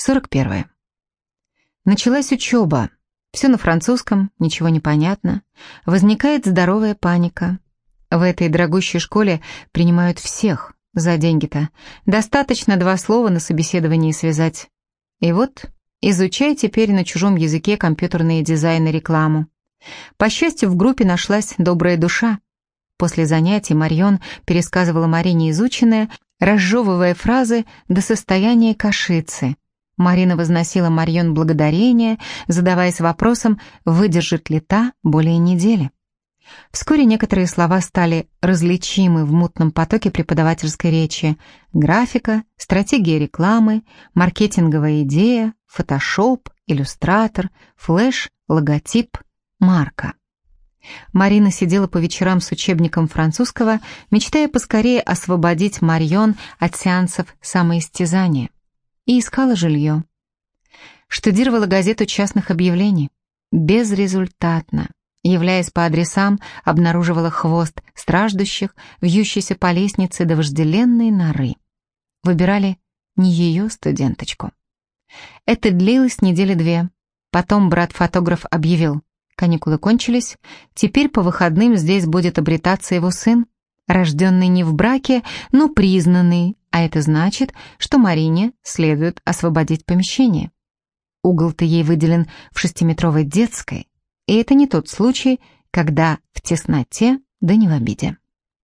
41. Началась учеба. Все на французском, ничего не понятно. Возникает здоровая паника. В этой дорогущей школе принимают всех за деньги-то. Достаточно два слова на собеседовании связать. И вот, изучай теперь на чужом языке компьютерные дизайны рекламу. По счастью, в группе нашлась добрая душа. После занятий Марион пересказывала Марине изученное, разжевывая фразы до состояния кашицы – Марина возносила Марьон благодарение, задаваясь вопросом, выдержит ли та более недели. Вскоре некоторые слова стали различимы в мутном потоке преподавательской речи. Графика, стратегия рекламы, маркетинговая идея, фотошоп, иллюстратор, флеш, логотип, марка. Марина сидела по вечерам с учебником французского, мечтая поскорее освободить Марьон от сеансов самоистязания и искала жилье. Штудировала газету частных объявлений. Безрезультатно. Являясь по адресам, обнаруживала хвост страждущих, вьющийся по лестнице до вожделенной норы. Выбирали не ее студенточку. Это длилось недели две. Потом брат-фотограф объявил, каникулы кончились, теперь по выходным здесь будет обретаться его сын, рожденный не в браке, но признанный, а это значит, что Марине следует освободить помещение. Угол-то ей выделен в шестиметровой детской, и это не тот случай, когда в тесноте, да не в обиде.